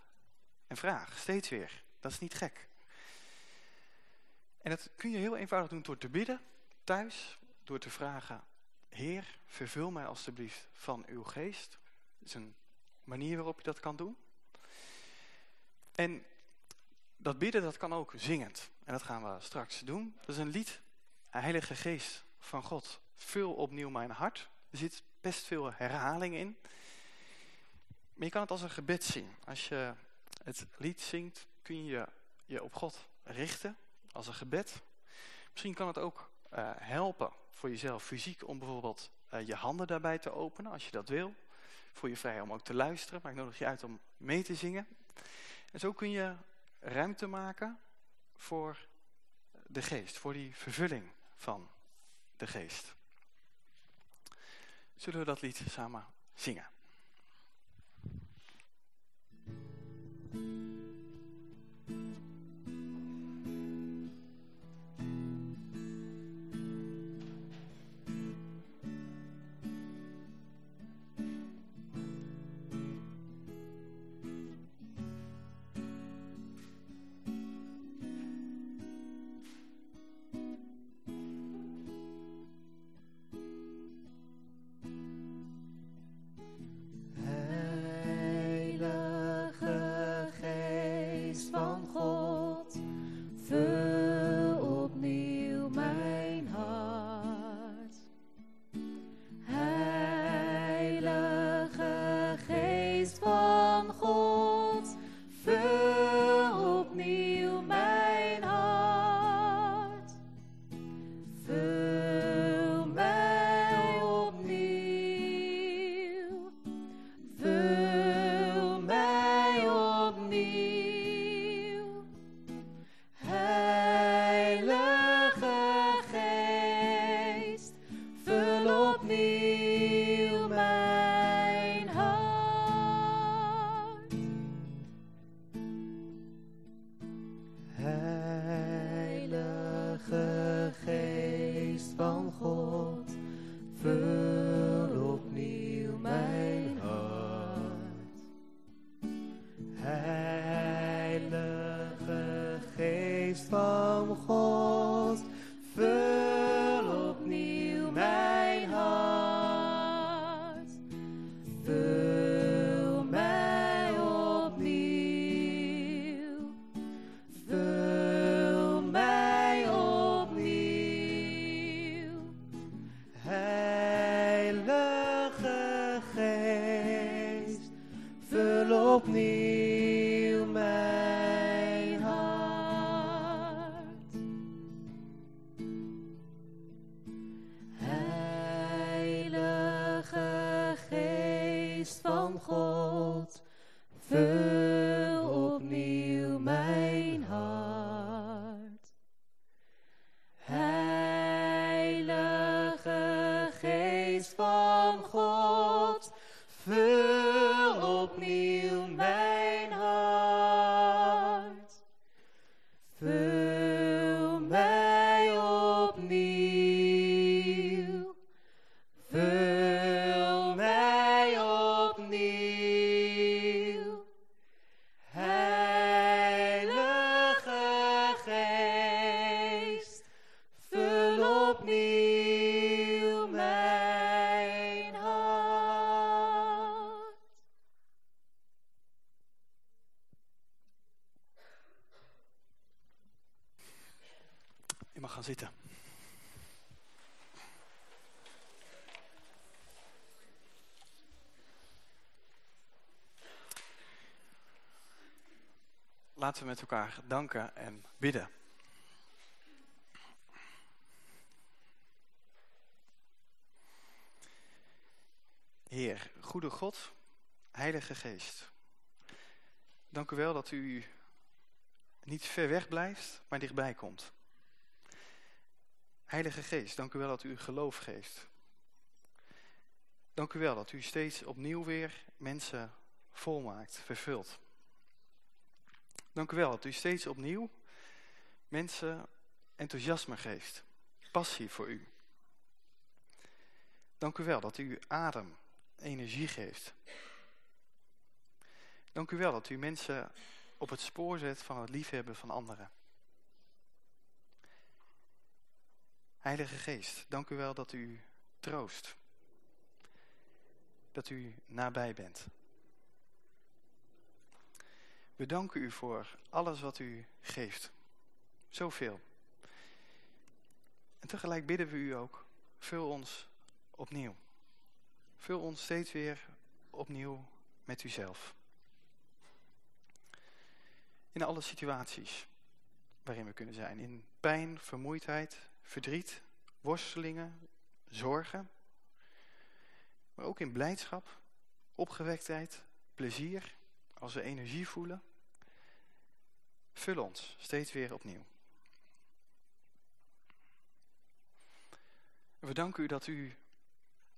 en vraag. Steeds weer. Dat is niet gek. En dat kun je heel eenvoudig doen door te bidden, thuis, door te vragen... Heer, vervul mij alstublieft van uw geest. Dat is een manier waarop je dat kan doen. En dat bidden, dat kan ook zingend. En dat gaan we straks doen. Dat is een lied, Heilige Geest van God. Vul opnieuw mijn hart. Er zit best veel herhaling in. Maar je kan het als een gebed zien. Als je het lied zingt, kun je je op God richten als een gebed. Misschien kan het ook uh, helpen voor jezelf fysiek om bijvoorbeeld uh, je handen daarbij te openen, als je dat wil. Voel je vrij om ook te luisteren, maar ik nodig je uit om mee te zingen. En zo kun je ruimte maken voor de geest, voor die vervulling van de geest. Zullen we dat lied samen zingen? Van God, vul opnieuw Laten we met elkaar danken en bidden. Heer, goede God, Heilige Geest. Dank u wel dat u niet ver weg blijft, maar dichtbij komt. Heilige Geest, dank u wel dat u geloof geeft. Dank u wel dat u steeds opnieuw weer mensen volmaakt, vervult. Dank u wel dat u steeds opnieuw mensen enthousiasme geeft, passie voor u. Dank u wel dat u adem, energie geeft. Dank u wel dat u mensen op het spoor zet van het liefhebben van anderen. Heilige Geest, dank u wel dat u troost. Dat u nabij bent. We danken u voor alles wat u geeft. Zoveel. En tegelijk bidden we u ook, vul ons opnieuw. Vul ons steeds weer opnieuw met uzelf. In alle situaties waarin we kunnen zijn. In pijn, vermoeidheid, verdriet, worstelingen, zorgen. Maar ook in blijdschap, opgewektheid, plezier, als we energie voelen. Vul ons steeds weer opnieuw. We danken u dat u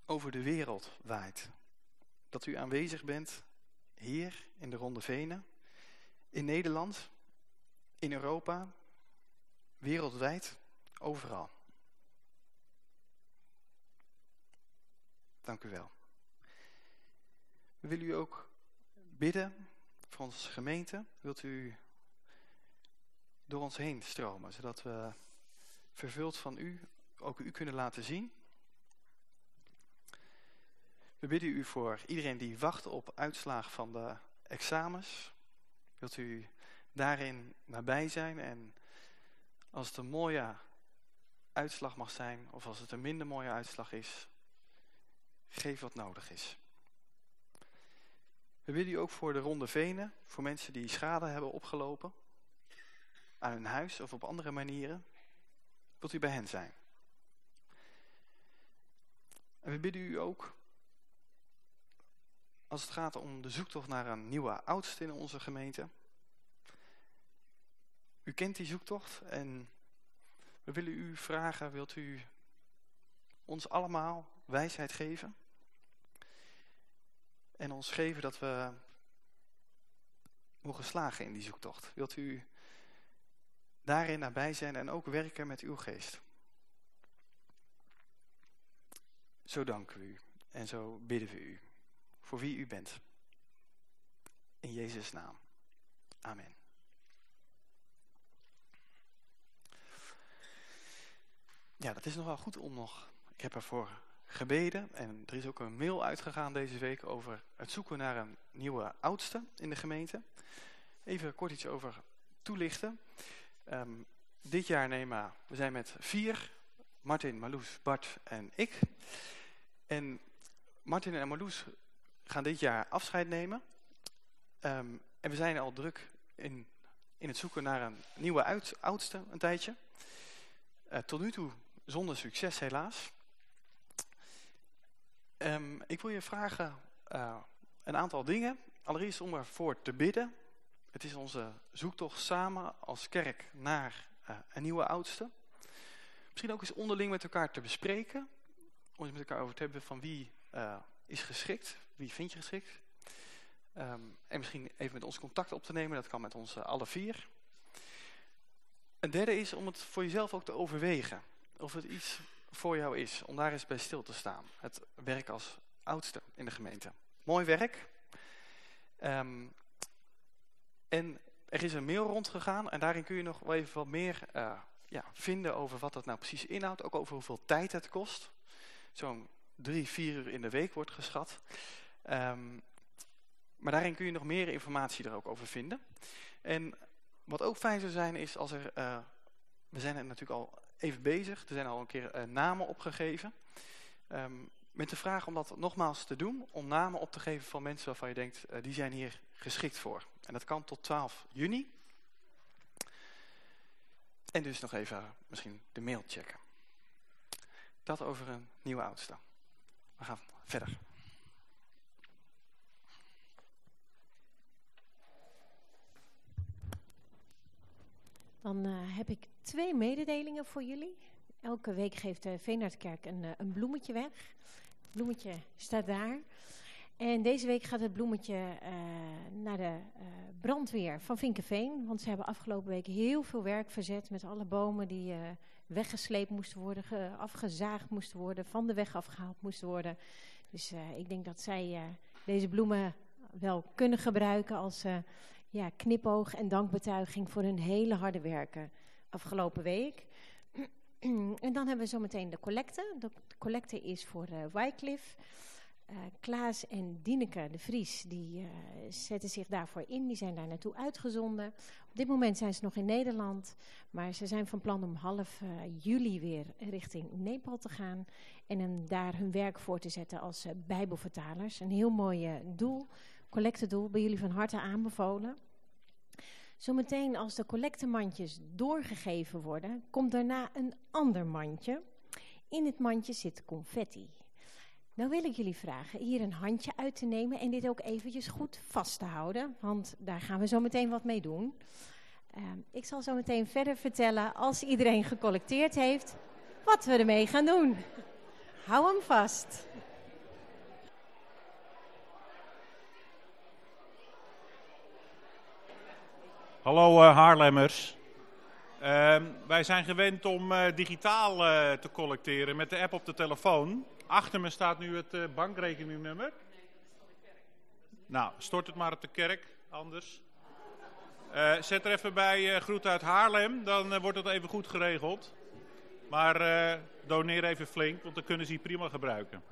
over de wereld waait. Dat u aanwezig bent hier in de Ronde Venen, in Nederland, in Europa, wereldwijd, overal. Dank u wel. We willen u ook bidden voor onze gemeente. Wilt u door ons heen stromen, zodat we vervuld van u ook u kunnen laten zien. We bidden u voor iedereen die wacht op uitslag van de examens. Wilt u daarin nabij zijn en als het een mooie uitslag mag zijn of als het een minder mooie uitslag is, geef wat nodig is. We bidden u ook voor de ronde venen, voor mensen die schade hebben opgelopen aan hun huis of op andere manieren. Wilt u bij hen zijn? En we bidden u ook, als het gaat om de zoektocht naar een nieuwe oudste in onze gemeente. U kent die zoektocht en we willen u vragen, wilt u ons allemaal wijsheid geven? En ons geven dat we mogen slagen in die zoektocht. Wilt u daarin nabij zijn en ook werken met uw geest? Zo danken we u en zo bidden we u voor wie u bent. In Jezus' naam. Amen. Ja, dat is nog wel goed om nog... Ik heb ervoor gebeden en er is ook een mail uitgegaan deze week over het zoeken naar een nieuwe oudste in de gemeente. Even kort iets over toelichten. Um, dit jaar nemen we zijn met vier, Martin, Marloes, Bart en ik. En Martin en Marloes gaan dit jaar afscheid nemen. Um, en we zijn al druk in, in het zoeken naar een nieuwe oudste een tijdje. Uh, tot nu toe zonder succes helaas. Um, ik wil je vragen uh, een aantal dingen. Allereerst om ervoor te bidden. Het is onze zoektocht samen als kerk naar uh, een nieuwe oudste. Misschien ook eens onderling met elkaar te bespreken. om eens met elkaar over te hebben van wie uh, is geschikt, wie vind je geschikt. Um, en misschien even met ons contact op te nemen, dat kan met ons uh, alle vier. Een derde is om het voor jezelf ook te overwegen. Of het iets voor jou is, om daar eens bij stil te staan. Het werk als oudste in de gemeente. Mooi werk. Um, en er is een mail rondgegaan en daarin kun je nog wel even wat meer uh, ja, vinden over wat dat nou precies inhoudt. Ook over hoeveel tijd het kost. Zo'n drie, vier uur in de week wordt geschat. Um, maar daarin kun je nog meer informatie er ook over vinden. En wat ook fijn zou zijn is als er... Uh, we zijn er natuurlijk al even bezig. Er zijn al een keer uh, namen opgegeven. Um, met de vraag om dat nogmaals te doen. Om namen op te geven van mensen waarvan je denkt... Die zijn hier geschikt voor. En dat kan tot 12 juni. En dus nog even misschien de mail checken. Dat over een nieuwe oudste. We gaan verder. Dan uh, heb ik twee mededelingen voor jullie. Elke week geeft de Veenhardkerk een, uh, een bloemetje weg. Het bloemetje staat daar. En deze week gaat het bloemetje uh, naar de brandweer van Vinkenveen. Want ze hebben afgelopen week heel veel werk verzet met alle bomen die weggesleept moesten worden, afgezaagd moesten worden, van de weg afgehaald moesten worden. Dus ik denk dat zij deze bloemen wel kunnen gebruiken als ja, knipoog en dankbetuiging voor hun hele harde werken afgelopen week. (clears throat) en dan hebben we zometeen de collecte. De collecte is voor uh, Wycliffe. Uh, Klaas en Dieneke de Vries die uh, zetten zich daarvoor in. Die zijn daar naartoe uitgezonden. Op dit moment zijn ze nog in Nederland. Maar ze zijn van plan om half juli weer richting Nepal te gaan. En daar hun werk voor te zetten als bijbelvertalers. Een heel mooi doel collectedoel bij jullie van harte aanbevolen. Zometeen als de collectemandjes doorgegeven worden, komt daarna een ander mandje. In het mandje zit confetti. Nou wil ik jullie vragen hier een handje uit te nemen en dit ook eventjes goed vast te houden. Want daar gaan we zo meteen wat mee doen. Uh, ik zal zo meteen verder vertellen, als iedereen gecollecteerd heeft, wat we ermee gaan doen. Hou hem vast. Hallo uh, Haarlemmers. Uh, wij zijn gewend om uh, digitaal uh, te collecteren met de app op de telefoon. Achter me staat nu het bankrekeningnummer. Nou, stort het maar op de kerk, anders. zet er even bij groet uit Haarlem, dan wordt het even goed geregeld. Maar doneer even flink, want dan kunnen ze die prima gebruiken.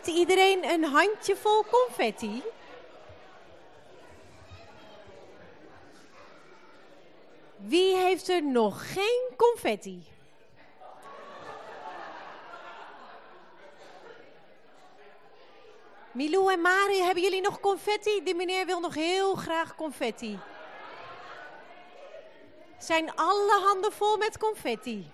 Heeft iedereen een handjevol confetti? Wie heeft er nog geen confetti? Milou en Mari, hebben jullie nog confetti? Die meneer wil nog heel graag confetti. Zijn alle handen vol met confetti?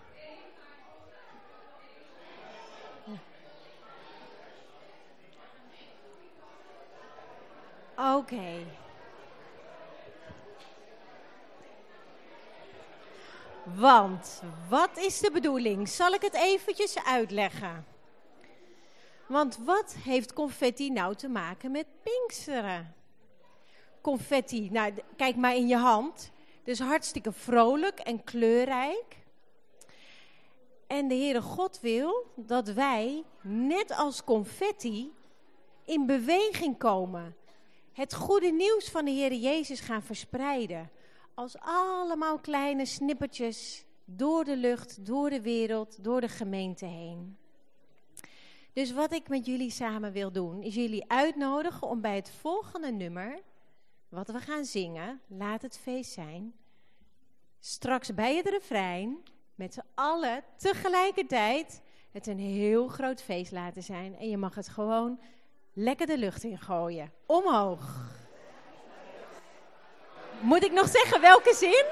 Oké. Want, wat is de bedoeling? Zal ik het eventjes uitleggen? Want wat heeft confetti nou te maken met Pinksteren? Confetti, nou kijk maar in je hand. Dus hartstikke vrolijk en kleurrijk. En de Heere God wil dat wij, net als confetti, in beweging komen het goede nieuws van de Heer Jezus gaan verspreiden. Als allemaal kleine snippertjes door de lucht, door de wereld, door de gemeente heen. Dus wat ik met jullie samen wil doen, is jullie uitnodigen om bij het volgende nummer, wat we gaan zingen, Laat het feest zijn, straks bij het refrein, met z'n allen tegelijkertijd, het een heel groot feest laten zijn. En je mag het gewoon lekker de lucht in gooien. Omhoog. Moet ik nog zeggen welke zin?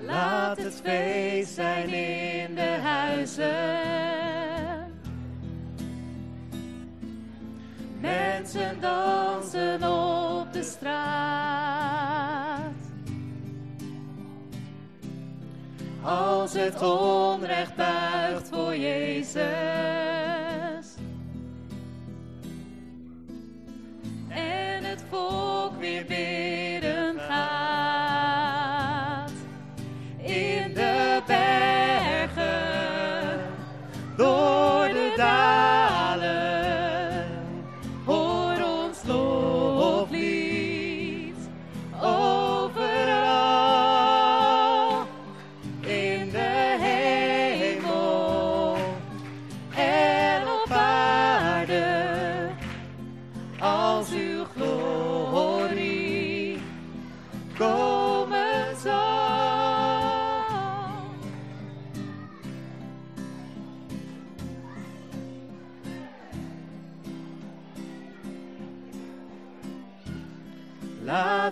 Laat het feest zijn in de huizen. Mensen dansen op de straat. Als het onrecht buigt voor Jezus. En het volk weer bidden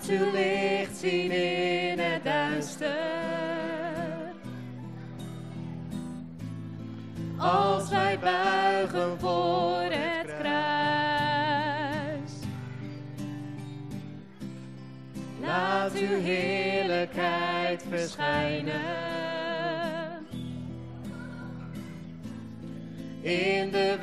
Laat licht zien in het duister. Als wij buigen voor het kruis. Laat uw heerlijkheid verschijnen. In de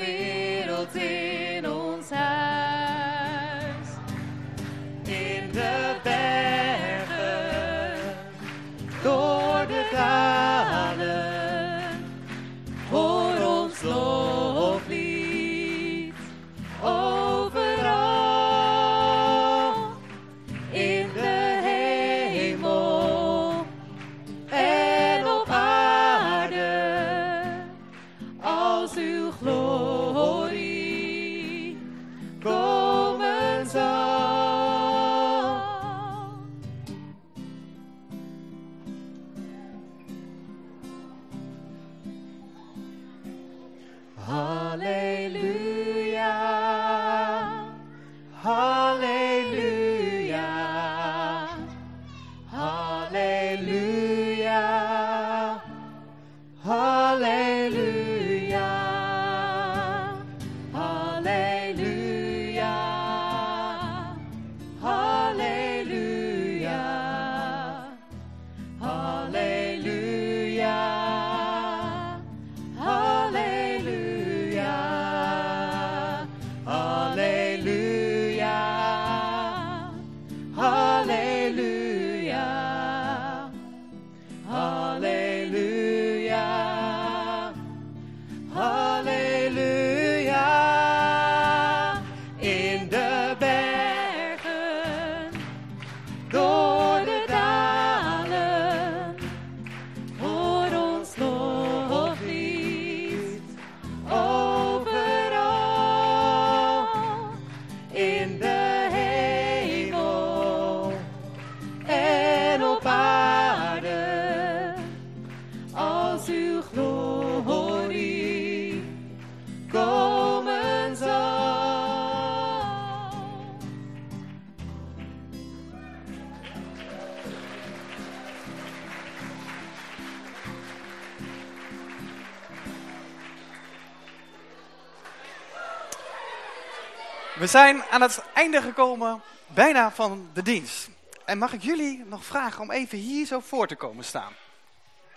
zijn aan het einde gekomen, bijna van de dienst. En mag ik jullie nog vragen om even hier zo voor te komen staan?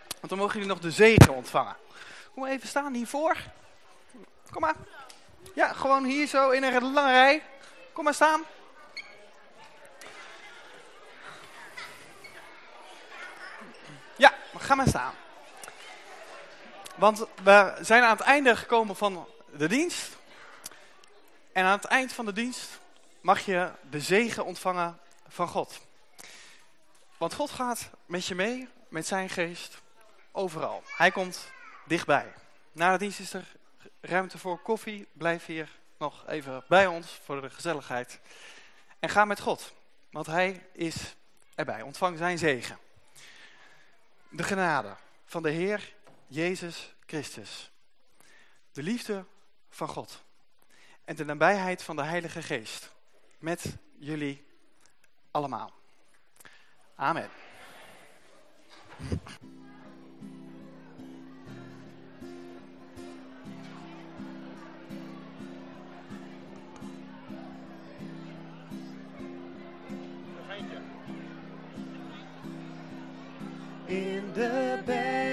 Want dan mogen jullie nog de zegen ontvangen. Kom maar even staan hiervoor. Kom maar. Ja, gewoon hier zo in een lange rij. Kom maar staan. Ja, ga maar staan. Want we zijn aan het einde gekomen van de dienst. En aan het eind van de dienst mag je de zegen ontvangen van God. Want God gaat met je mee, met zijn geest, overal. Hij komt dichtbij. Na de dienst is er ruimte voor koffie. Blijf hier nog even bij ons voor de gezelligheid. En ga met God, want hij is erbij. Ontvang zijn zegen. De genade van de Heer Jezus Christus. De liefde van God en de nabijheid van de Heilige Geest met jullie allemaal. Amen. In de bed.